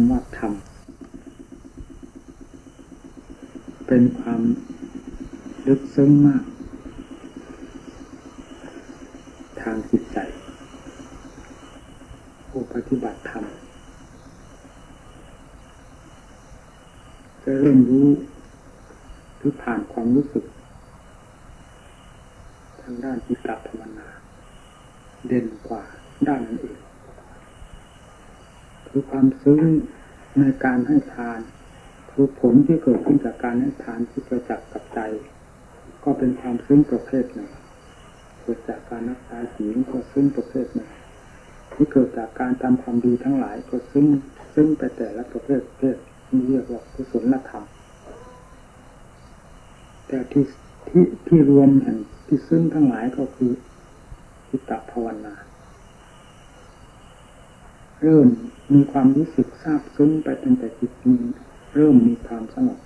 ำว่าธรรมเป็นความลึกซึ้งมาก ทางจิตใจ ผู้ปฏิบัติธรรมจะเริ่มรู้หรือผ่านความรู้สึก ทางด้านจิตตภาวนา เด่นกว่าด้านนั้นเอง คือความซึ้งในการให้ทาน คือผลที่เกิดขึ้นจากการให้ทานที่ประจักษ์กับใจ ก็เป็นความซึ้งประเภทหนึ่งเกิดจากการรักษาศีลก็ซึ้งประเภทหนึ่งที่เกิดจากการทำความดีทั้งหลายก็ซึ้งซึ้งไปแต่ละประเภทประเภทนี่เรียกว่ากุศลธรรมแต่ที่ที่ที่รวมแห่งที่ซึ้งทั้งหลายก็คือจิตตภาวนา เริ่มมีความรู้สึกซาบซึ้งไปตั้งแต่จิตมีเริ่มมีความสงบ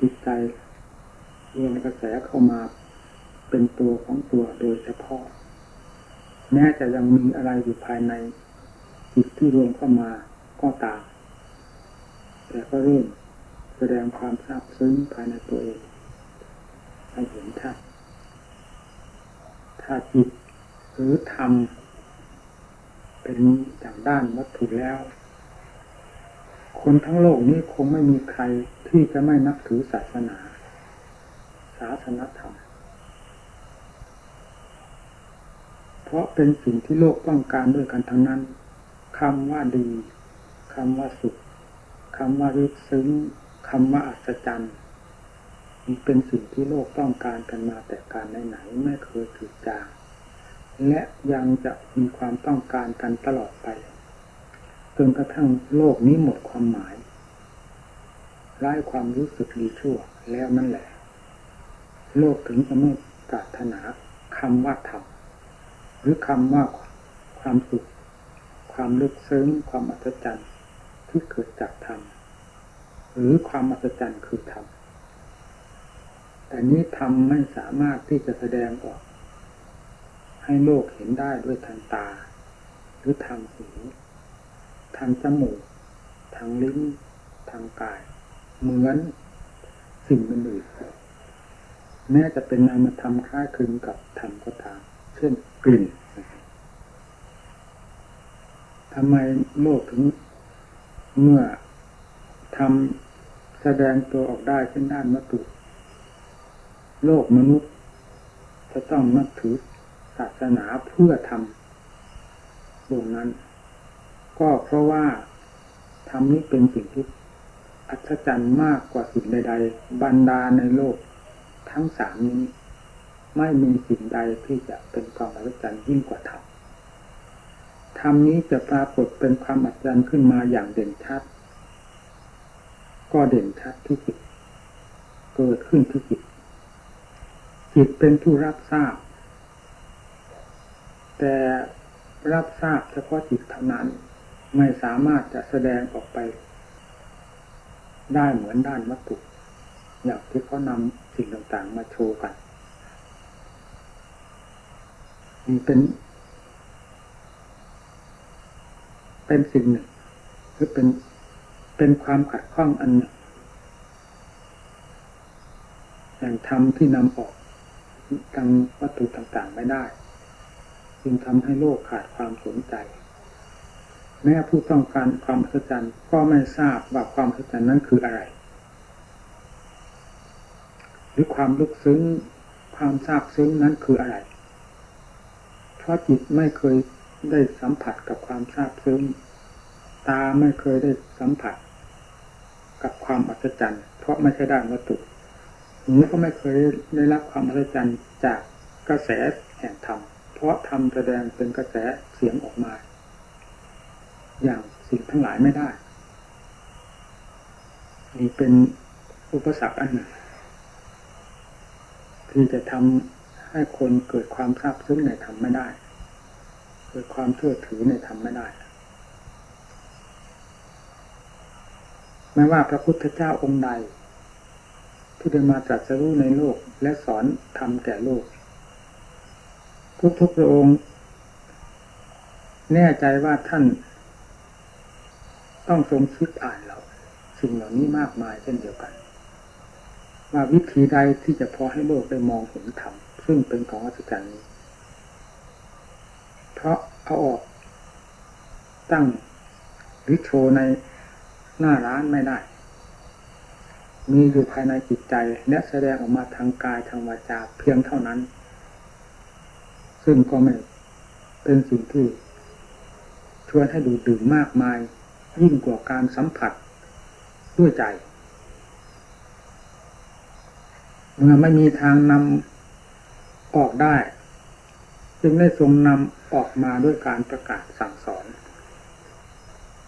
จิตใจรวมกระแสเข้ามาเป็นตัวของตัวโดยเฉพาะ แม้จะยังมีอะไรอยู่ภายในจิตที่รวมเข้ามาก็ตาม แต่ก็เริ่มแสดงความซาบซึ้งภายในตัวเองให้เห็นชัดถ้าจิต หรือธรรมเป็นจากด้านวัตถุแล้ว คนทั้งโลกนี้คงไม่มีใครที่จะไม่นับถือศาสนา ศาสนธรรม เพราะเป็นสิ่งที่โลกต้องการด้วยกันทั้งนั้นคำว่าดีคำว่าสุขคำว่ารึกซึ้งคำว่าอัศจรรย์นี่เป็นสิ่งที่โลกต้องการกันมาแต่การไหนๆไม่เคยถือจาง และยังจะมีความต้องการกันตลอดไป จนกระทั่งโลกนี้หมดความหมายไร้ความรู้สึกดีชั่วแล้วนั่นแหละ โลกถึงจะไม่ปรารถนาคำว่าธรรมหรือคำว่าความสุข ความลึกซึ้ง ความอัศจรรย์ที่เกิดจากธรรมหรือความอัศจรรย์คือธรรมแต่นี้ธรรมไม่สามารถที่จะแสดงออก ให้โลกเห็นได้ด้วยทางตา หรือทางหูทางจมูก ทางลิ้น ทางกาย เหมือนสิ่งอื่นแม้จะเป็นนามธรรมคล้ายคลึงกับธรรมก็ตาม เช่นกลิ่นทำไมโลกถึงเมื่อทำแสดงตัวออกได้เช่นด้านวัตถุโลกมนุษย์จะต้องนับถือ ศาสนาเพื่อทำตรงนั้น ก็เพราะว่าทำนี้เป็นสิ่งที่อัศจรรย์มากกว่าสิ่งใด ๆ บรรดาในโลกทั้งสามนี้ ไม่มีสิ่งใดที่จะเป็นความอัศจรรย์ยิ่งกว่าธรรมธรรมนี้จะปรากฏเป็นความอัศจรรย์ขึ้นมาอย่างเด่นชัด ก็เด่นชัดที่จิตเกิดขึ้นที่จิตจิตเป็นผู้รับทราบ แต่รับทราบเฉพาะจิตเท่านั้น ไม่สามารถจะแสดงออกไป ได้เหมือนด้านวัตถุอย่างที่เขานำสิ่งต่างๆ มาโชว์กันนี่เป็น เป็นสิ่งหนึ่งคือเป็นเป็นความขัดข้องอันหนึ่งอย่างธรรมที่นำออกทางวัตถุต่างๆไม่ได้ จึงทำให้โลกขาดความสนใจ แม้ผู้ต้องการความอัศจรรย์ก็ไม่ทราบว่าความอัศจรรย์นั้นคืออะไร หรือความลึกซึ้งความทราบซึ้งนั้นคืออะไร เพราะจิตไม่เคยได้สัมผัสกับความทราบซึ้ง ตาไม่เคยได้สัมผัส กับความอัศจรรย์ เพราะไม่ใช่ด้านวัตถุหูก็ไม่เคยได้รับความอัศจรรย์จากกระแสแห่งธรรม เพราะธรรมแสดงเป็นกระแสเสียงออกมา อย่างสิ่งทั้งหลายไม่ได้นี่เป็นอุปสรรคอันหนึ่งที่จะทำให้คนเกิดความทราบซึ้งในธรรมไม่ได้ เกิดความเชื่อถือในธรรมไม่ได้ไม่ว่าพระพุทธเจ้าองค์ใด ที่ได้มาตรัสรู้ในโลกและสอนทำแก่โลก ทุกๆพระองค์ แน่ใจว่าท่าน ต้องทรงคิดอ่านเราสิ่งเหล่านี้มากมายเช่นเดียวกัน ว่าวิธีใดที่จะพอให้โลกได้มองเห็นธรรมซึ่งเป็นของอัศจรรย์นี้ เพราะเอาออกตั้งหรือโชว์ในหน้าร้านไม่ได้ มีอยู่ภายในจิตใจและแสดงออกมาทางกายทางวาจาเพียงเท่านั้น ซึ่งก็ไม่เป็นสิ่งที่ชวนให้ดูดื่มมากมาย ยิ่งกว่าการสัมผัสด้วยใจเมื่อไม่มีทางนำออกได้ จึงได้ทรงนำออกมาด้วยการประกาศสั่งสอน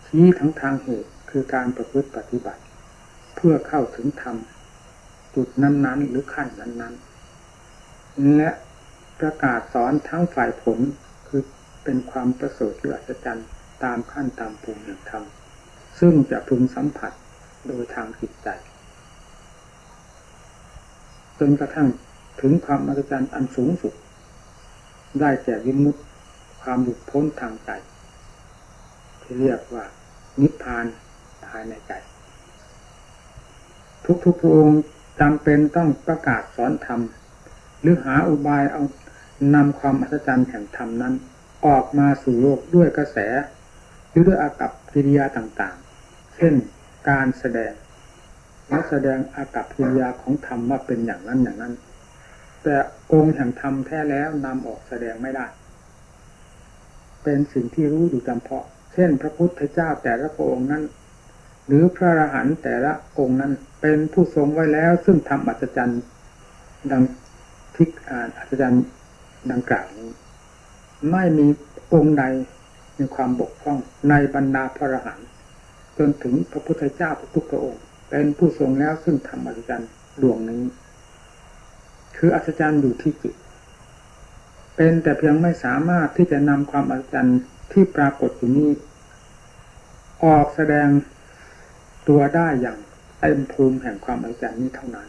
ชี้ทั้งทางเหตุคือการประพฤติปฏิบัติ เพื่อเข้าถึงธรรมจุดนั้นๆหรือขั้นนั้นๆและ ประกาศสอนทั้งฝ่ายผลคือเป็นความประเสริฐหรืออัศจรรย์ตามขั้นตามภูมิแห่งธรรมซึ่งจะพึงสัมผัสโดยทางจิตใจจนกระทั่งถึงความอัศจรรย์อันสูงสุด ได้แก่วิมุตติความหลุดพ้นทางใจ ที่เรียกว่า นิพพานภายในใจ ทุกๆพระองค์จำเป็นต้องประกาศสอนธรรม หรือหาอุบายเอา นำความอัศจรรย์แห่งธรรมนั้น ออกมาสู่โลกด้วยกระแส หรือด้วยอากับกิริยาต่างๆ เช่นการแสดงและแสดงอากับกิริยาของธรรมว่าเป็นอย่างนั้นอย่างนั้น แต่องค์แห่งธรรมแท้แล้วนำออกแสดงไม่ได้ เป็นสิ่งที่รู้อยู่จำเพาะ เช่น พระพุทธเจ้าแต่ละพระองค์นั้น หรือพระอรหันต์แต่ละองค์นั้นเป็นผู้ทรงไว้แล้ว ซึ่งทำอัศจรรย์ดังทิกอ่านอัศจรรย์ ดังกล่าวนี้ ไม่มีองค์ใดมีความบกพร่องในบรรดาพระอรหันต์จนถึงพระพุทธเจ้าทุกพระองค์ เป็นผู้ทรงแล้วซึ่งทำอัศจรรย์ดวงนี้ คืออัศจรรย์อยู่ที่จิต เป็นแต่เพียงไม่สามารถที่จะนำความอัศจรรย์ที่ปรากฏอยู่นี้ ออกแสดงตัวได้อย่างเต็มภูมิแห่งความอัศจรรย์นี้เท่านั้น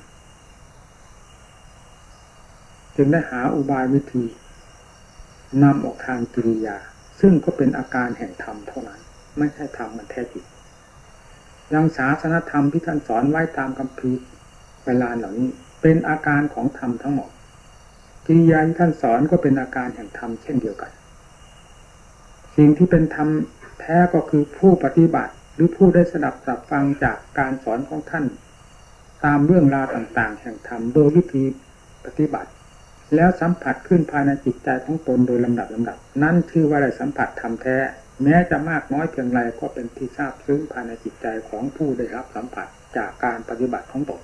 จึงได้หาอุบายวิธีนำออกทางกิริยา ซึ่งก็เป็นอาการแห่งธรรมเท่านั้น ไม่ใช่ธรรมมันแท้จริงยังศาสนธรรมที่ท่านสอนไว้ตามคำพีเวลาเหล่านี้ เป็นอาการของธรรมทั้งหมดกิริยาที่ท่านสอนก็เป็นอาการแห่งธรรมเช่นเดียวกัน สิ่งที่เป็นธรรมแท้ก็คือผู้ปฏิบัติหรือผู้ได้สดับสับฟังจากการสอนของท่าน ตามเรื่องราวต่าง ๆ แห่งธรรมโดยวิธีปฏิบัติ แล้วสัมผัสขึ้นภายในจิตใจของตนโดยลำดับลำดับ นั่นชื่อว่าได้สัมผัสธรรมแท้ แม้จะมากน้อยเพียงไรก็เป็นที่ทราบซึ้งภายในจิตใจของผู้ได้รับสัมผัสจากการปฏิบัติของตน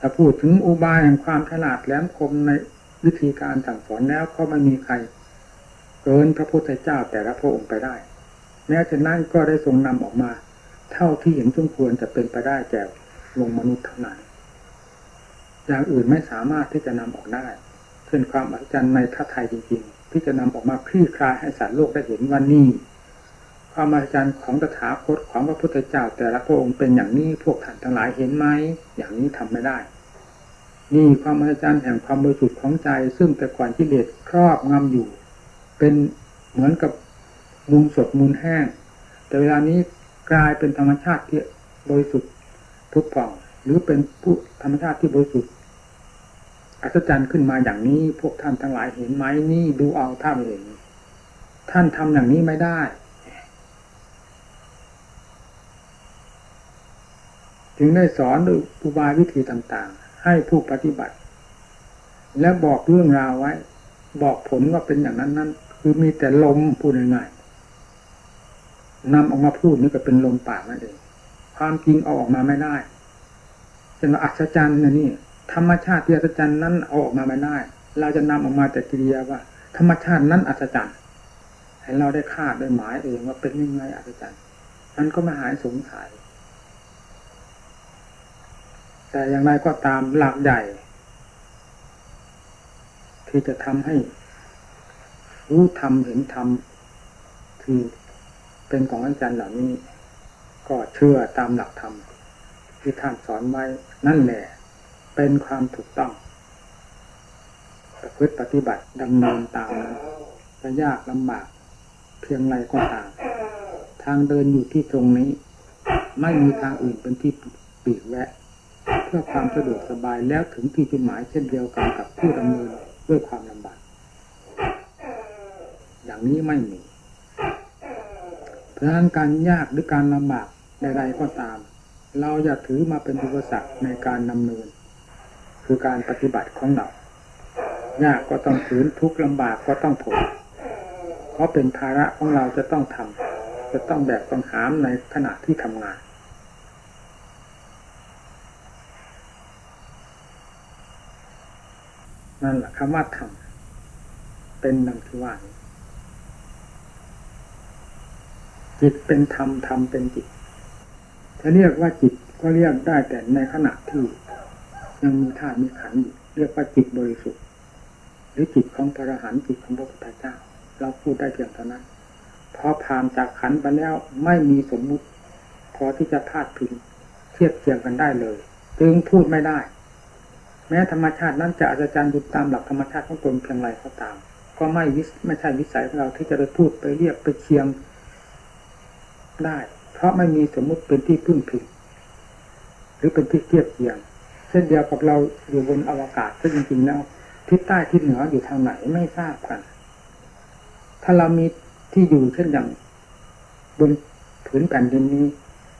ถ้าพูดถึงอุบายแห่งความฉลาดแหลมคมในวิธีการสั่งสอนแล้วก็ไม่มีใคร เกินพระพุทธเจ้าแต่ละพระองค์ไปได้ แม้จะนั่นก็ได้ทรงนำออกมา เท่าที่เห็นสมควรจะเป็นไปได้แก่ลงมนุษย์เท่านั้น อย่างอื่นไม่สามารถที่จะนำออกได้เช่นความอัศจรรย์ในพระไทยจริงๆ ที่จะนำออกมาคลี่คลายให้สารโลกได้เห็นว่านี่ความอัศจรรย์ของตถาคตของพระพุทธเจ้า แต่ละพระองค์เป็นอย่างนี้พวกท่านทั้งหลายเห็นไหมอย่างนี้ทำไม่ได้นี่ความอัศจรรย์แห่งความบริสุทธิ์ของใจ ซึ่งแต่ก่อนที่เลสครอบงำอยู่ เป็นเหมือนกับมูลสดมูลแห้ง แต่เวลานี้กลายเป็นธรรมชาติที่บริสุทธิ์ทุกผ่อง หรือเป็นผู้ธรรมชาติที่บริสุทธิ์ อัศจรรย์ขึ้นมาอย่างนี้ พวกท่านทั้งหลายเห็นไหมนี่ดูเอาท่านเองท่านทำอย่างนี้ไม่ได้จึงได้สอนด้วยอุบายวิธีต่างๆ ให้ผู้ปฏิบัติ และบอกเรื่องราวไว้ บอกผลว่าเป็นอย่างนั้นนั้นคือมีแต่ลมพูดง่ายๆนำออกมาพูดนี่ก็เป็นลมปากนั่นเอง ความจริงเอาออกมาไม่ได้จะมาอัศจรรย์นะนี่ ธรรมชาติที่อัศจรรย์นั้นเอาออกมาไม่ได้ เราจะนำออกมาแต่กิริยาว่า ธรรมชาตินั้นอัศจรรย์ให้เราได้คาดได้หมายเองว่าเป็นยังไงอัศจรรย์นั้นก็ไม่หายสงสัย แต่อย่างไรก็ตามหลักใหญ่ ที่จะทำให้ รู้ธรรมเห็นธรรมที่เป็นของอาจารย์เหล่านี้ ก็เชื่อตามหลักธรรมที่ท่านสอนไว้นั่นแหละ เป็นความถูกต้องประพฤติปฏิบัติดำเนินตามนั้นจะยากลำบาก เพียงไรก็ตาม ทางเดินอยู่ที่ตรงนี้ ไม่มีทางอื่นเป็นที่ปีกแวะ เพื่อความสะดวกสบายแล้วถึงที่จุดหมายเช่นเดียวกันกับผู้ดำเนินด้วยความลำบาก อย่างนี้ไม่มีเพราะฉะนั้นการยากหรือการลำบากใดๆก็ตาม เราอย่าถือมาเป็นอุปสรรคในการดำเนิน คือการปฏิบัติของเรายากก็ต้องฝืนทุกข์ลำบากก็ต้องทนเพราะเป็นภาระของเราจะต้องทำจะต้องแบกต้องหามในขณะที่ทำงาน นั่นแหละคำว่าทำเป็นดังที่ว่านี้จิตเป็นธรรมธรรมเป็นจิต ถ้าเรียกว่าจิตก็เรียกได้แต่ในขณะที่ ยังมีธาตุมีขันธ์อยู่เรียกว่าจิตบริสุทธิ์ หรือจิตของพระอรหันต์จิตของพระพุทธเจ้า เราพูดได้เพียงเท่านั้นพอผ่านจากขันธ์ไปแล้วไม่มีสมมุติ พอที่จะพาดพิงเทียบเทียงกันได้เลย จึงพูดไม่ได้ แม้ธรรมชาตินั้นจะอาจารย์ดูตามหลักธรรมชาติของตนเพียงไรก็ตาม ก็ไม่วิไม่ใช่วิสัยของเราที่จะไปพูดไปเรียกไปเชียงได้ เพราะไม่มีสมมุติเป็นที่พึ่งพิงหรือเป็นที่เทียบเทียง เช่นเดียวกับเราอยู่บนอวกาศซึ่งจริงๆแล้วทิศใต้ทิศเหนืออยู่ทางไหนไม่ทราบกัน ถ้าเรามีที่อยู่เช่นอย่างบนผืนแผ่นดินนี้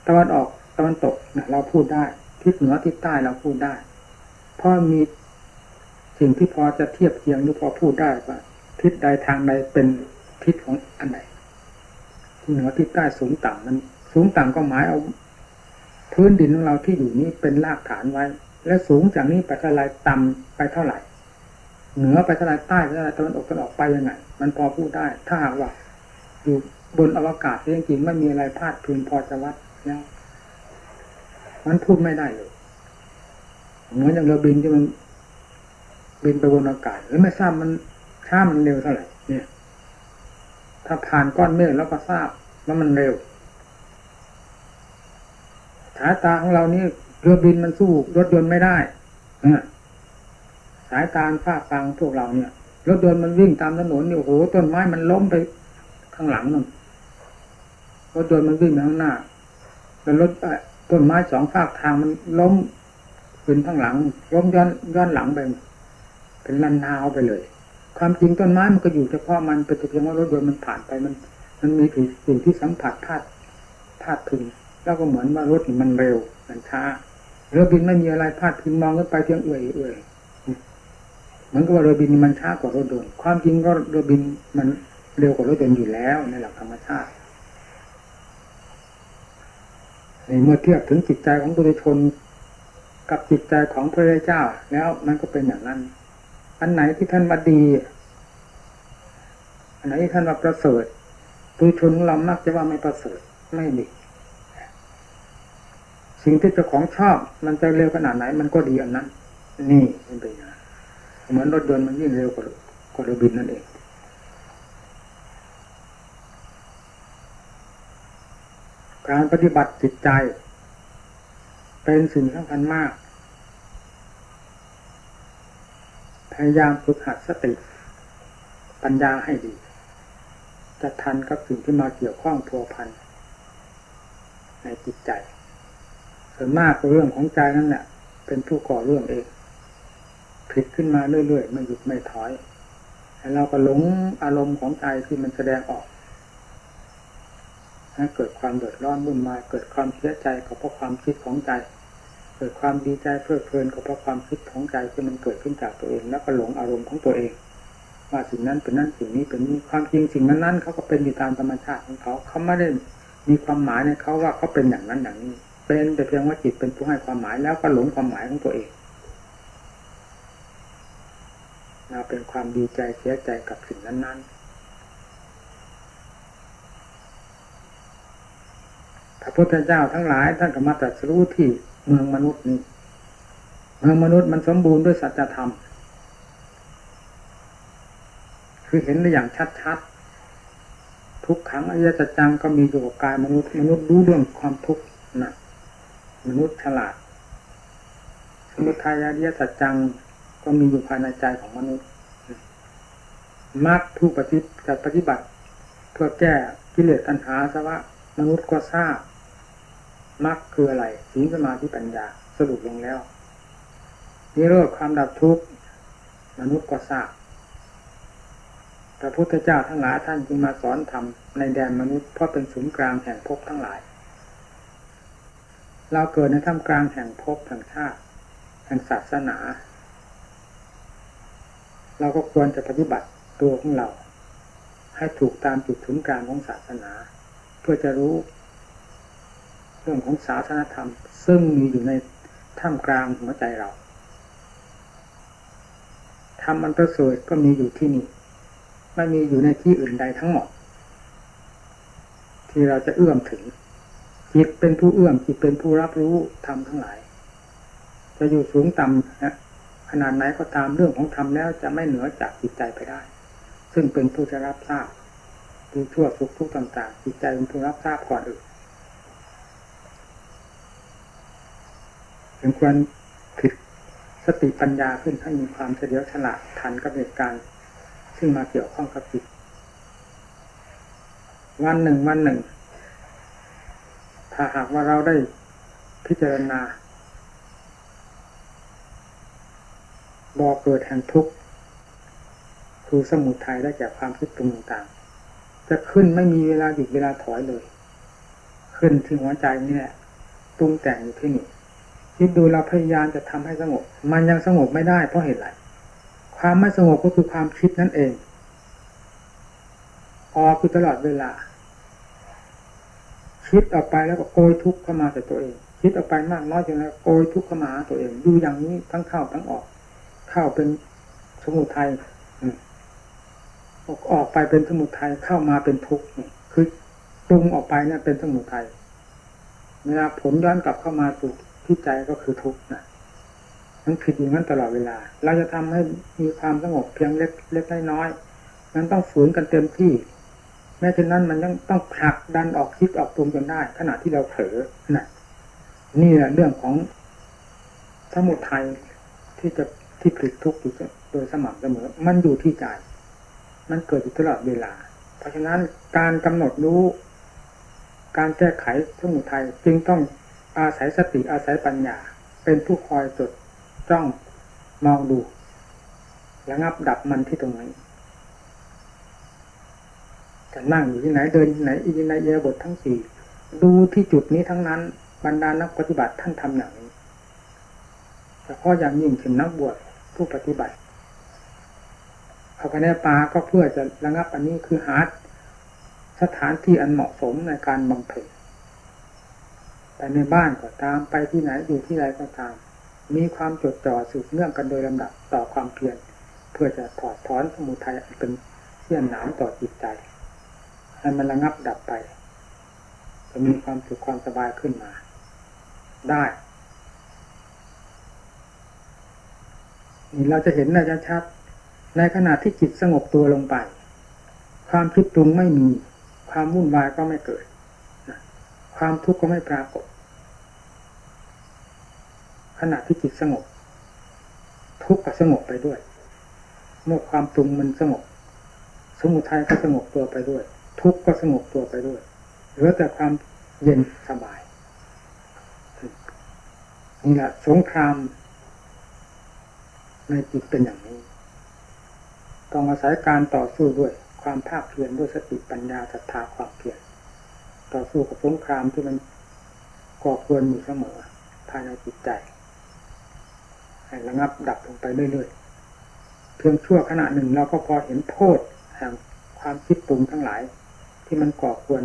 ตะวันออกตะวันตกเราพูดได้ ทิศเหนือทิศใต้เราพูดได้ เพราะมีสิ่งที่พอจะเทียบเทียงหรือพอพูดได้ว่าทิศใดทางใดเป็นทิศของอันไหนที่เหนือทิศใต้สูงต่ำมัน สูงต่ำก็หมายเอา พื้นดินของเราที่อยู่นี้เป็นรากฐานไว้ และสูงจากนี้ไปเท่าไรต่ำไปเท่าไหร่ เหนือไปเท่าไรใต้ไปเท่าไรตะวันออกตะวันออกไปยังไงมันพอพูดได้ ถ้าหากว่า อยู่บนอวกาศจริงๆไม่มีอะไรพลาดพิงพอจะวัดแล้วมันพูดไม่ได้เลยเหมือนอย่างเรือบินที่มันบินไปบนอากาศหรือไม่ทราบมันช้ามันเร็วเท่าไหร่เนี่ย ถ้าผ่านก้อนเมฆแล้วก็ทราบว่ามันเร็วสายตาของเรานี่ เรือบินมันสู้รถยนต์ไม่ได้สายตาฝ้าฟังพวกเราเนี่ยรถยนต์มันวิ่งตามถนนเนี่ยโอ้โหต้นไม้มันล้มไปข้างหลังนั่นรถยนต์มันวิ่งไปข้างหน้าแล้วรถต้นไม้สองฝากทางมันล้มขึ้นข้างหลังล้มย้อนย้อนหลังไป เป็นลันนาวไปเลย ความจริงต้นไม้มันก็อยู่เฉพาะมันเป็นเพียงว่ารถยนต์มันผ่านไปมัน มันมีสิ่งที่สัมผัสพาดพาดพึงแล้วก็เหมือนว่ารถมันเร็วมันช้า เรือบินไม่มีอะไรพาดพิงมองขึ้นไปเพียงเอื่อยเอื่อยเหมือนกับว่าเรือบินมันช้ากว่ารถยนต์ความจริงก็เรือบินมันเร็วกว่ารถยนต์อยู่แล้วในหลักธรรมชาติในเมื่อเทียบถึงจิตใจของบุรุชนกับจิตใจของพระเจ้า แล้วมันก็เป็นอย่างนั้น อันไหนที่ท่านมาดี อันไหนที่ท่านว่าประเสริฐบุรุชนเรามักจะว่าไม่ประเสริฐไม่ดี สิ่งที่เจ้าของชอบ มันจะเร็วขนาดไหน มันก็ดีอันนั้น นี่เป็นอย่างเหมือนรถยนต์มันยิ่งเร็วกว่ากว่าเรือบินนั่นเองการปฏิบัติจิตใจ เป็นสิ่งสำคัญมาก พยายามฝึกหัดสติ ปัญญาให้ดี จะทันกับสิ่งที่มาเกี่ยวข้องพัวพันในจิตใจ ส่วนมากเรื่องของใจนั่นแหละเป็นผู้ก่อเรื่องเองผิดขึ้นมาเรื่อยๆไม่หยุดไม่ถอยแล้วเราก็หลงอารมณ์ของใจที่มันแสดงออกให้เกิดความเดือดร้อนวุ่นวายเกิดความเสียใจก็เพราะความคิดของใจ เกิดความดีใจเพลิดเพลินก็เพราะความคิดของใจที่มันเกิดขึ้นจากตัวเอง แล้วก็หลงอารมณ์ของตัวเองว่าสิ่งนั้นเป็นนั้นสิ่งนี้เป็นนี้ความจริงสิ่งนั้นนั้นเขาก็เป็นอยู่ตามธรรมชาติของเขาเขาไม่ได้มีความหมายในเขาว่าเขาเป็นอย่างนั้นอย่างนี้ เป็นแต่เพียงว่าจิตเป็นผู้ให้ความหมายแล้วก็หลงความหมายของตัวเองเราเป็นความดีใจเสียใจกับสิ่งนั้น ๆ พระพุทธเจ้าทั้งหลายท่านก็มาตรัสรู้ที่เมืองมนุษย์นี้เมืองมนุษย์มันสมบูรณ์ด้วยสัจธรรม คือเห็นได้อย่างชัดๆ ทุกครั้งอริยสัจจังก็มีอยู่กับกายมนุษย์ มนุษย์รู้เรื่องความทุกข์นะ มนุษย์ฉลาด สมุทัยอริยสัจจังก็มีอยู่ภายในใจของมนุษย์มรรคผู้ปฏิบัติปฏิบัติ เพื่อแก้กิเลสตัณหาสวะมนุษย์ก็ทราบมรรคคืออะไรศีสมาธิปัญญาสรุปลงแล้วนิโรธความดับทุกข์มนุษย์ก็ทราบพระพุทธเจ้าทั้งหลายท่านจึงมาสอนธรรมในแดนมนุษย์เพราะเป็นศูนย์กลางแห่งภพทั้งหลาย เราเกิดในท่ามกลางแห่งภพแห่งชาติแห่งศาสนา เราก็ควรจะปฏิบัติตัวของเรา ให้ถูกตามจุดศูนกางของศาสนา เพื่อจะรู้ เรื่องของศาสนธรรม ซึ่งมีอยู่ในท่ามกลางหัวใจเราธรรมมันประเสริฐก็มีอยู่ที่นี่ไม่มีอยู่ในที่อื่นใดทั้งหมด ที่เราจะเอื้อมถึง จิตเป็นผู้เอื้อมจิตเป็นผู้รับรู้ธรรมทั้งหลาย จะอยู่สูงต่ำนะขนาดไหนก็ตามเรื่องของธรรมแล้วจะไม่เหนือจากจิตใจไปได้ ซึ่งเป็นผู้จะรับทราบดูชั่วสุขทุกข์ต่างๆ จิตใจเป็นผู้รับทราบก่อนอื่นถึงควรผิดสติปัญญาขึ้นให้มีความเฉลียวฉลาดทันกับเหตุการณ์ซึ่งมาเกี่ยวข้องกับจิต วันหนึ่งวันหนึ่ง ถ้าหากว่าเราได้พิจารณาบ่อเกิดแห่งทุกข์คือสมุทัยได้แก่ความคิดปรุงต่างๆ จะขึ้นไม่มีเวลาหยุดเวลาถอยเลย ขึ้นที่หัวใจนี่แหละปรุงแต่งอยู่ที่นี่คิดดูเราพยายามจะทำให้สงบ มันยังสงบไม่ได้เพราะเหตุไรความไม่สงบก็คือความคิดนั่นเองออคือตลอดเวลา คิดออกไปแล้วก็โกยทุกข์เข้ามาใส่ตัวเอง คิดออกไปมากน้อยจนแล้วโกยทุกข์เข้ามาตัวเองดูอย่างนี้ทั้งเข้าทั้งออก เข้าเป็นสมุทัยออกไปเป็นสมุทัยเข้ามาเป็นทุกข์คือปรุงออกไปเนี่ยเป็นสมุทัยเวลาผลย้อนกลับเข้ามาสู่ที่ใจก็คือทุกข์นะมันผิดอย่างนั้นตลอดเวลา เราจะทำให้มีความสงบเพียงเล็กเล็กน้อยมันต้องฝืนกันเต็มที่ แม้เช่นนั้นมันยังต้องผลักดันออกคิดออกปรุงจนได้ ขณะที่เราเผลอนะนี่แหละเรื่องของสมุทัยที่จะที่ผลิตทุกข์อยู่โดยสม่ำเสมอ มันอยู่ที่ใจ มันเกิดอยู่ตลอดเวลา เพราะฉะนั้นการกำหนดรู้ การแก้ไขสมุทัยจึงต้องอาศัยสติอาศัยปัญญา เป็นผู้คอยจดจ้องมองดูระงับดับมันที่ตรงไหน จะนั่งอยู่ที่ไหนเดินที่ไหนอินในเยบททั้งสี่ดูที่จุดนี้ทั้งนั้น บรรดานักปฏิบัติท่านทำอย่างนี้เฉพาะอย่างยิ่งถึงนักบวชผู้ปฏิบัติเข้าไปในป่าก็เพื่อจะระงับอันนี้คือหาสถานที่อันเหมาะสมในการบำเพ็ญไปในบ้านก็ตามไปที่ไหนอยู่ที่ไรก็ตาม มีความจดจ่อสืบเนื่องกันโดยลำดับต่อความเพียรเพื่อจะถอดถอนสมุทัยเป็นเสี้ยนหนามต่อจิตใจ ให้มันระงับดับไปจะมีความสุขความสบายขึ้นมา ได้นี่เราจะเห็นได้ชัดในขณะที่จิตสงบตัวลงไป ความคิดปรุงไม่มี ความวุ่นวายก็ไม่เกิด ความทุกข์ก็ไม่ปรากฏ ขณะที่จิตสงบ ทุกข์ก็สงบไปด้วย เมื่อความปรุงมันสงบ สมุทัยก็สงบตัวไปด้วย ทุกข์ก็สงบตัวไปด้วยเหลือแต่ความเย็นสบายนี่แหละสงคราม ในจิตเป็นอย่างนี้ ต้องอาศัยการต่อสู้ด้วย ความภาคเพียรด้วยสติปัญญาศรัทธาความเพียรต่อสู้กับสงครามที่มันก่อเกินอยู่เสมอภายในจิตใจให้ระงับดับลงไปเรื่อยๆเพียงชั่วขณะหนึ่งเราก็พอเห็นโทษแห่งความคิดปรุงทั้งหลาย ที่มันก่อควร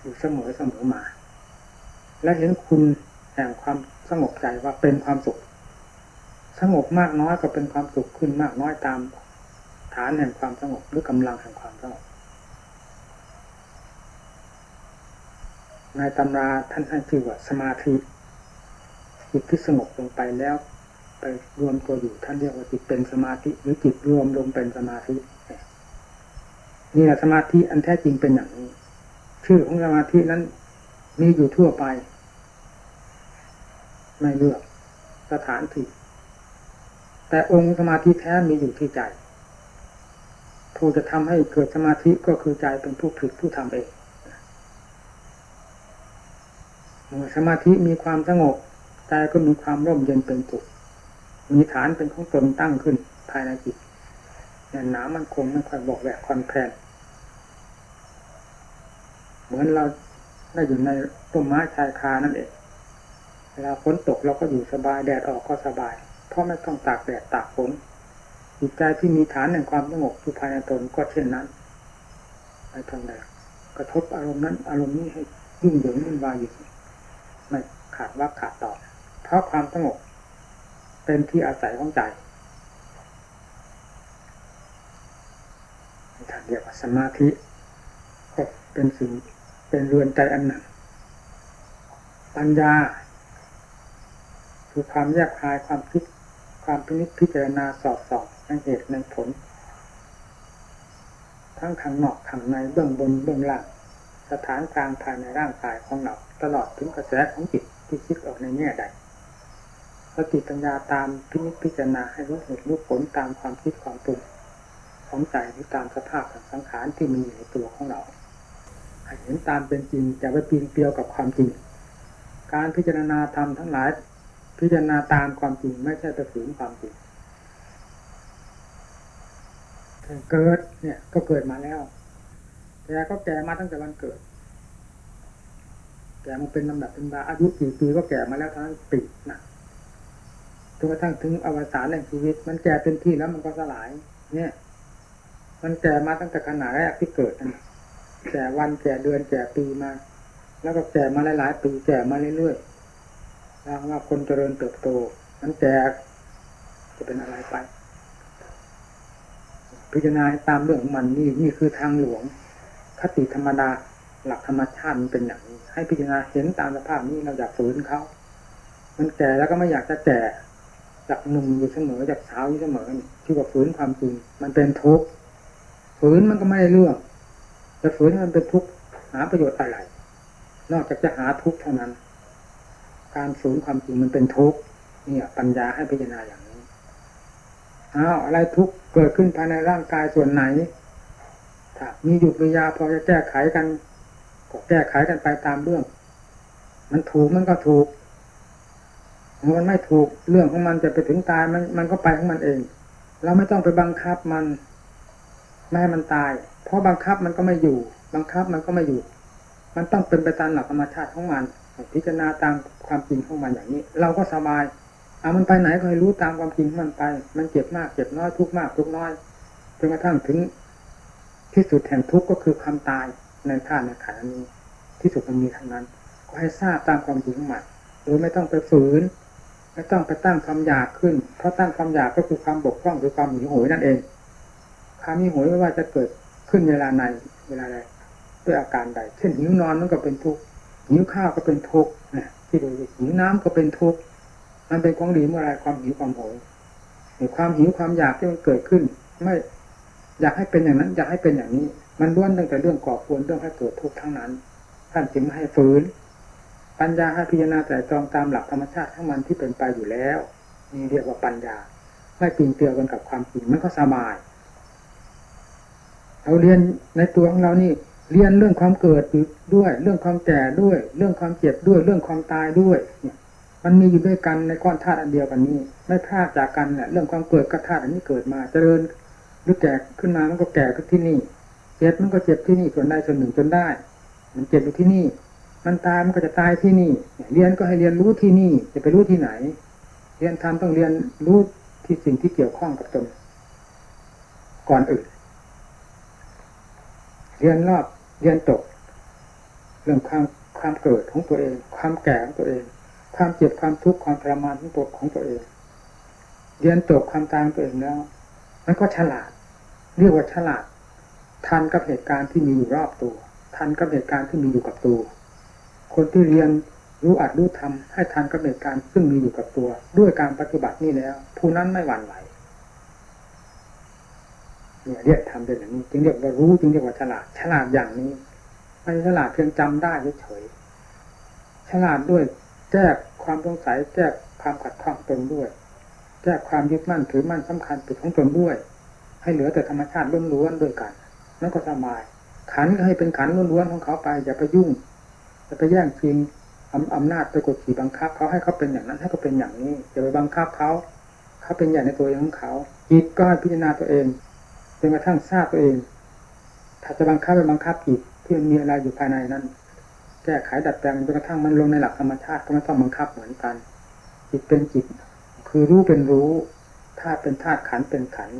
อยู่เสมอเสมอมา และเห็นคุณแห่งความสงบใจว่าเป็นความสุข สงบมากน้อยก็เป็นความสุขขึ้นมากน้อยตามฐานแห่งความสงบหรือกำลังแห่งความสงบในตำราท่านให้ชื่อว่าสมาธิจิตที่สงบลงไปแล้ว ไปรวมตัวอยู่ท่านเรียกว่าจิตเป็นสมาธิหรือจิตรวมลงเป็นสมาธิ นี่แหละสมาธิอันแท้จริงเป็นอย่างนี้ ชื่อของสมาธินั้นมีอยู่ทั่วไป ไม่เลือกสถานที่ แต่องค์สมาธิแท้มีอยู่ที่ใจผู้จะทำให้เกิดสมาธิก็คือใจเป็นผู้ผลิตผู้ทำเองเมื่อสมาธิมีความสงบใจก็มีความร่มเย็นเป็นสุขมีฐานเป็นของตนตั้งขึ้นภายในจิตเนี่ยหนามันคงไม่ค่อยบอกแหวกคอนแคลน เหมือนเราได้อยู่ในต้นไม้ชายคานั่นเองเวลาฝนตกเราก็อยู่สบายแดดออกก็สบาย เพราะไม่ต้องตากแดดตากฝนจิตใจที่มีฐานแห่งความสงบอยู่ภายในตนก็เช่นนั้นไม่ทำใดกระทบอารมณ์นั้น อารมณ์นี้ให้ยุ่งเหยิงวุ่นวายอยู่ไม่ขาดว่าขาดต่อเพราะความสงบเป็นที่อาศัยของใจทางเรียกว่าสมาธิก็เป็นสิ่ง เป็นเรือนใจอันหนึ่ง ปัญญา คือความแยกคายความคิด ความพินิจพิจารณาสอบสอบในเหตุในผล ทั้งข้างนอกข้างในเบื้องบนเบื้องล่าง สถานกลางภายในร่างกายของเรา ตลอดถึงกระแสของจิตที่คิดออกในแง่ใดสติปัญญาตามพินิจพิจารณาให้รู้เหตุรู้ผลตามความคิดความปรุงของใจหรือตามสภาพของสังขารที่มีอยู่ในตัวของเรา ให้เห็นตามเป็นจริงจะไปปีนเปลียวกับความจริง การพิจารณาธรรมทั้งหลาย พิจารณาตามความจริงไม่ใช่ไปฝืนความจริงเกิดเนี่ยก็เกิดมาแล้วแกก็แก่มาตั้งแต่วันเกิด แก่มาเป็นลำดับเป็นบาอายุกี่ปีก็แก่มาแล้วทั้งปีนะจนกระทั่งถึงอวสานแห่งชีวิต มันแก่เป็นที่แล้วมันก็สลาย เนี่ย มันแก่มาตั้งแต่ขนาดแรกที่เกิดนั่น แก่วันแก่เดือนแก่ปีมา แล้วก็แก่มาหลายๆปีแก่มาเรื่อยๆแล้วว่าคนเจริญเติบโตมันแก่จะเป็นอะไรไป พิจารณาตามเรื่องของมันนี่นี่คือทางหลวงคติธรรมดาหลักธรรมชาติมันเป็นอย่างนี้ให้พิจารณาเห็นตามสภาพนี้เราอยากฝืนเขามันแก่แล้วก็ไม่อยากจะแก่อยากหนุ่มอยู่เสมออยากสาวอยู่เสมอที่ว่าฝืนความจริงมันเป็นทุกข์ฝืนมันก็ไม่ได้เรื่อง จะฝืนมันเป็นทุกข์หาประโยชน์อะไร นอกจากจะหาทุกข์เท่านั้น การฝืนความจริงมันเป็นทุกข์เนี่ย ปัญญาให้พิจารณาอย่างนี้อ้าวอะไรทุกข์เกิดขึ้นภายในร่างกายส่วนไหนถ้ามีหยุดมียาพอจะแก้ไขกันก็แก้ไขกันไปตามเรื่อง มันถูกมันก็ถูกมันไม่ถูกเรื่องของมันจะไปถึงตายมันมันก็ไปของมันเอง เราไม่ต้องไปบังคับมัน ไม่ให้มันตาย เพราะบังคับมันก็ไม่อยู่ บังคับมันก็ไม่อยู่ มันต้องเป็นไปตามหลักธรรมชาติของมัน พิจารณาตามความจริงของมันอย่างนี้ เราก็สบายเอามันไปไหนก็ให้รู้ตามความจริงของมันไป มันเจ็บมากเจ็บน้อยทุกมากทุกน้อยจนกระทั่งถึงที่สุดแห่งทุกข์ก็คือความตายในธาตุในขันนี้ ที่สุดมันมีทั้งนั้น ก็ให้ทราบตามความจริงของมันโดยไม่ต้องไปฝืนไม่ต้องไปตั้งความอยากขึ้น เพราะตั้งความอยากก็คือความบกพร่องคือความหิวโหยนั่นเองความหิวโหยไม่ว่าจะเกิด ขึ้นเวลาในเวลาใดด้วยอาการใด เช่นหิวนอนมันก็เป็นทุกข์หิวข้าวก็เป็นทุกข์นะที่ดูหิวน้ำก็เป็นทุกข์มันเป็นของดีเมื่อไรความหิวความโหยความหิวความอยากที่มันเกิดขึ้น ไม่อยากให้เป็นอย่างนั้น อยากให้เป็นอย่างนี้ มันล้วนตั้งแต่เรื่องก่อควรเรื่องให้เกิดทุกข์ทั้งนั้น ท่านจึงให้ฝืนปัญญาให้พิจารณาแต่จองตามหลักธรรมชาติทั้งมันที่เป็นไปอยู่แล้วนี่เรียกว่าปัญญา ไม่ปีนเตียวกันกับความจริงมันก็สบาย เราเรียนในตัวของเรานี่ เรียนเรื่องความเกิดด้วย เรื่องความแก่ด้วย เรื่องความเจ็บด้วย เรื่องความตายด้วยเนี่ยมันมีอยู่ด้วยกันในก้อนธาตุอันเดียวกันนี้ ไม่พลาดจากกันแหละเรื่องความเกิดกับธาตุอันนี้เกิดมาเจริญหรือแก่ขึ้นมามันก็แก่ขึ้นที่นี่เจ็บมันก็เจ็บที่นี่ส่วนใดส่วนหนึ่งจนได้ มันเจ็บอยู่ที่นี่ มันตายมันก็จะตายที่นี่ เรียนก็ให้เรียนรู้ที่นี่ จะไปรู้ที่ไหน เรียนทำต้องเรียนรู้ที่สิ่งที่เกี่ยวข้องกับตนก่อนอื่น เรียนรอบเรียนตก เรื่องความความเกิดของตัวเอง ความแก่ของตัวเอง ความเจ็บความทุกข์ความทรมานของตัวของตัวเอง เรียนตกความตายตัวเองแล้วมันก็ฉลาด เรียกว่าฉลาด ทันกับเหตุการณ์ที่มีอยู่รอบตัว ทันกับเหตุการณ์ที่มีอยู่กับตัว คนที่เรียนรู้อัดรู้ทำให้ทันกับเหตุการณ์ซึ่งมีอยู่กับตัว ด้วยการปฏิบัตินี่แล้ว ผู้นั้นไม่หวั่นไหว เนี่ยเรียกทำเป็นอย่างนี้จึงเรียกว่ารู้จึงเรียกว่าฉลาด ฉลาดอย่างนี้ไม่ฉลาดเพียงจำได้เฉยฉลาดด้วยแก้ความสงสัยแก้ความขัดข้องตนด้วยแก้ความยึดมั่นถือมั่นสำคัญติดของตนด้วย ให้เหลือแต่ธรรมชาติล้วนๆด้วยกันนั่นก็สบาย ขันก็ให้เป็นขันล้วนๆของเขาไปอย่าไปยุ่งอย่าไปแย่งชิงอำนาจไปกดขี่บังคับเขาให้เขาเป็นอย่างนั้นให้เขาเป็นอย่างนี้อย่าไปบังคับเขาเขาเป็นอย่างในตัวเองของเขาจิตก็ให้พิจารณาตัวเอง จนกระทั่งทราบตัวเอง ถ้าจะบังคับไปบังคับจิตที่มันมีอะไรอยู่ภายในนั้น แก้ไขดัดแปลงจนกระทั่งมันลงในหลักธรรมชาติก็ไม่ต้องบังคับเหมือนกัน จิตเป็นจิต คือรู้เป็นรู้ธาตุเป็นธาตุขันเป็นขัน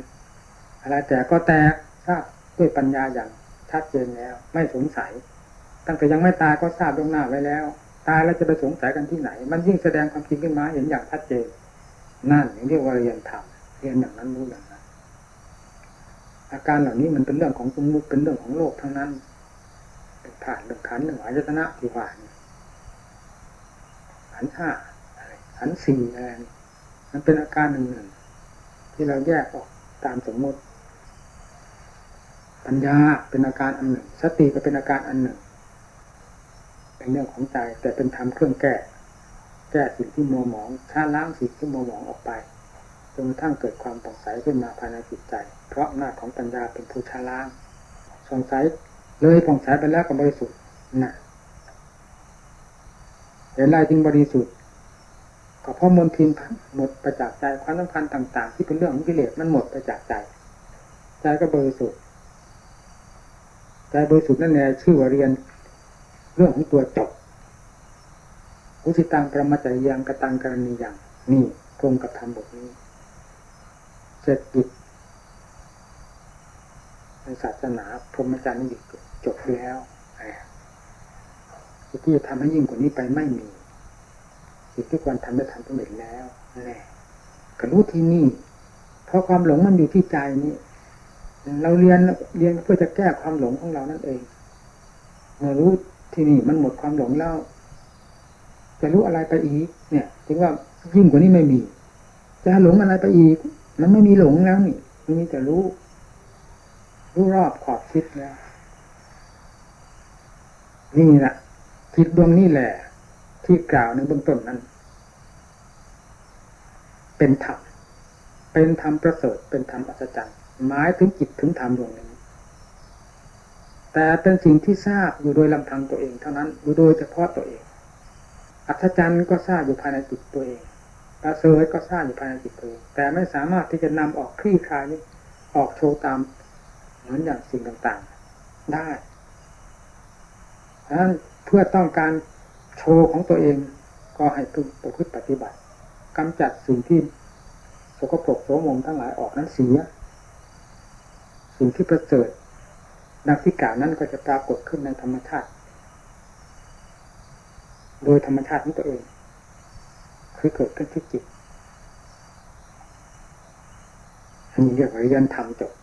อะไรแต่ก็แตกทราบด้วยปัญญาอย่างชัดเจนแล้ว ไม่สงสัย ตั้งแต่ยังไม่ตายก็ทราบล่วงหน้าไว้แล้ว ตายแล้วจะไปสงสัยกันที่ไหน มันยิ่งแสดงความจริงขึ้นมาเห็นอย่างชัดเจนนั่นเรียกว่าเรียนธรรมเรียนอย่างนั้นรู้อย่าง อาการเหล่านี้มันเป็นเรื่องของสมมติเป็นเรื่องของโลกทั้งนั้นเป็นผ่านเรื่องขันหนึ่งอายตนะที่ว่านี่ขันห้าขันสี่อะไรมันเป็นอาการหนึ่งหนึ่งที่เราแยกออกตามสมมติ ปัญญาเป็นอาการอันหนึ่ง สติก็เป็นอาการอันหนึ่งเป็นเรื่องของใจแต่เป็นธรรมเครื่องแก้ แก้สิ่งที่มัวหมองช้าล้างสิ่งที่มัวหมองออกไป จนกระทั่งเกิดความปองใสขึ้นมาภายในจิตใจ เพราะหน้าของปัญญาเป็นผู้ชาล้างสงสัยเลยผ่องใสไปแล้วก็บริสุทธิ์นะเห็นไรจึงบริสุทธิ์ก็เพราะมนทินหมดไปจากใจความสำคัญต่าง ๆ ที่เป็นเรื่องของกิเลสมันหมดไปจากใจใจก็บริสุทธิ์ใจบริสุทธิ์นั่นแหละชื่อว่าเรียนเรื่องของตัวจบอุสิตังประมาจริยังกตังกรณียังนี่ตรงกับธรรมบทนี้ เสร็จกิจในศาสนาพรหมจรรย์นี่จบแล้วที่จะทำให้ยิ่งกว่านี้ไปไม่มีสิ่งที่ควรทำได้ทำสำเร็จแล้วแน่ก็รู้ที่นี่ เพราะความหลงมันอยู่ที่ใจนี่เราเรียนเรียนเพื่อจะแก้ความหลงของเรานั่นเองเมื่อรู้ที่นี่มันหมดความหลงแล้วจะรู้อะไรไปอีก เนี่ย ถึงว่ายิ่งกว่านี้ไม่มี จะหลงอะไรไปอีก มันไม่มีหลงแล้วนี่มันมีแต่รู้ รู้รอบขอบคิดแล้ว นี่แหละคิดดวงนี้แหละ ที่กล่าวในเบื้องต้นนั้น เป็นธรรมเป็นธรรมประเสริฐเป็นธรรมอัศจรรย์หมายถึงจิตถึงธรรมดวงนี้แต่เป็นสิ่งที่ทราบอยู่โดยลำพังตัวเอง เท่านั้นอยู่โดยเฉพาะตัวเองอัศจรรย์ก็ทราบอยู่ภายในจิตตัวเอง ประเสริฐก็ทราบอยู่ภายในจิตตัวเอแต่ไม่สามารถที่จะนำออกคลี่คลายออกโชว์ตามเหมือนอย่างสิ่งต่างๆ ได้ดังนั้นเพื่อต้องการโชว์ของตัวเองก็ให้พึงประพฤติปฏิบัติกำจัดสิ่งที่สกปรกโสมมทั้งหลายออกนั้นเสีย สิ่งที่ประเสริฐดังที่กล่าวนั้นก็จะปรากฏขึ้นในธรรมชาติ โดยธรรมชาติของตัวเอง คือเกิดขึ้นที่จิตอันนี้เรียกว่าเรียนธรรมจบ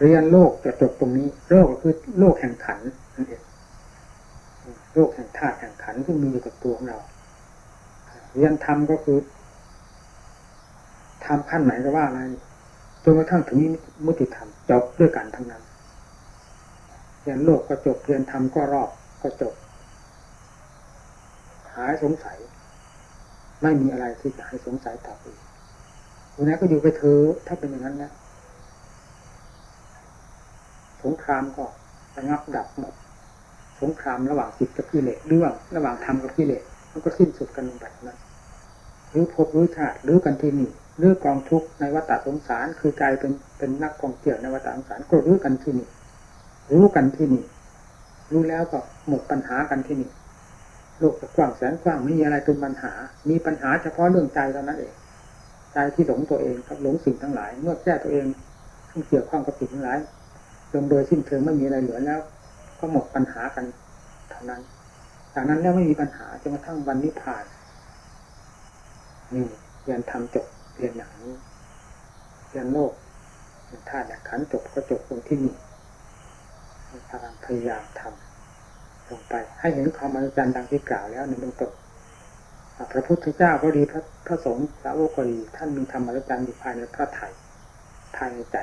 เรียนโลกจะจบตรงนี้ โลกก็คือโลกแห่งขันนั่นเองโลกแห่งธาตุแห่งขันที่มีอยู่กับตัวของเรา เรียนธรรมก็คือทำขั้นไหนก็ว่าอะไรจนกระทั่งถึงมุติธรรมจบด้วยกันทั้งนั้น เรียนโลกก็จบเรียนธรรมก็รอบก็จบ หายสงสัย ไม่มีอะไรที่จะให้สงสัยต่อไปวันนี้ก็อยู่ไปเธอถ้าเป็นอย่างนั้นนะสงครามก็ระงับดับหมด สงครามระหว่างจิตกับกิเลสหรือว่าระหว่างธรรมกับกิเลสมันก็สิ้นสุดกันลงแบบนั้นหรือพบหรือชาติหรือกันที่นี่หรือกองทุกข์ในวัฏสงสารคือใจเป็นเป็นนักกองเกี่ยวในวัฏสงสารก็รู้กันที่นี่รู้กันที่นี่รู้แล้วก็หมดปัญหากันที่นี่ โลกกว้างแสนกว้างไม่มีอะไรเป็นปัญหา มีปัญหาเฉพาะเรื่องใจเท่านั้นเอง ใจที่หลงตัวเองกับหลงสิ่งทั้งหลาย เมื่อแก้ตัวเองที่เกี่ยวข้องกับสิ่งทั้งหลายลงโดยสิ้นเชิงไม่มีอะไรเหลือแล้ว ก็หมดปัญหากันเท่านั้น จากนั้นแล้วไม่มีปัญหาจนกระทั่งวันนิพพานนี่เรียนทำจบเรียนอย่างนี้เรียนโลกเรียนธาตุขันจบก็จบตรงที่นี่พยายามพยายามทำ ลงไป ให้เห็นความมหัศจรรย์ดังที่กล่าวแล้วในเบื้องต้นพระพุทธเจ้าก็ดีพระพระสงฆ์สาวกก็ดีท่านมีธรรมมหัศจรรย์อยู่ภายในพระไถ่ภายในใจ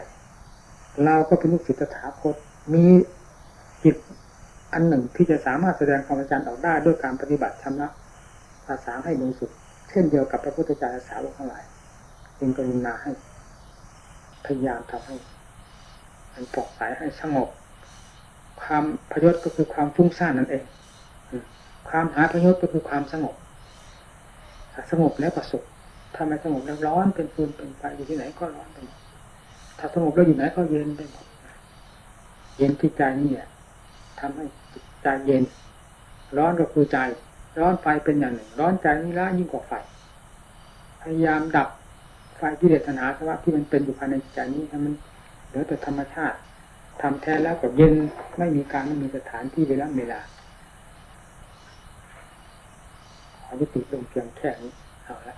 เราก็เป็นลูกศิษย์ตถาคตมีจิตอันหนึ่งที่จะสามารถแสดงความจรรย์ออกได้ด้วยการปฏิบัติชำระภาษาให้บริสุทธิ์เช่นเดียวกับพระพุทธเจ้าสาวกทั้งหลายจึงกรุณาให้พยายามทำให้มันปลอดสายให้สงบ ความพยศก็คือความฟุ้งซ่านนั่นเอง ความหาพยศก็คือความสงบสงบแล้วก็สุขถ้าไม่สงบแล้วร้อนเป็นฟืนเป็นไฟอยู่ที่ไหนก็ร้อนไปหมดถ้าสงบแล้วอยู่ไหนก็เย็นไปหมดเย็นที่ใจนี่แหละทำให้ใจเย็น ร้อนก็คือใจ ร้อนไฟเป็นอย่างหนึ่ง ร้อนใจนี่ละยิ่งกว่าไฟ พยายามดับไฟที่เดชนาสวะที่มันเป็นอยู่ภายในใจนี้ให้มันเหลือแต่ธรรมชาติ ทำแท้แล้วกับเย็นไม่มีการไม่มีสถานที่เวลาเวลาขอยุติลงเพียงแค่นี้เอาละ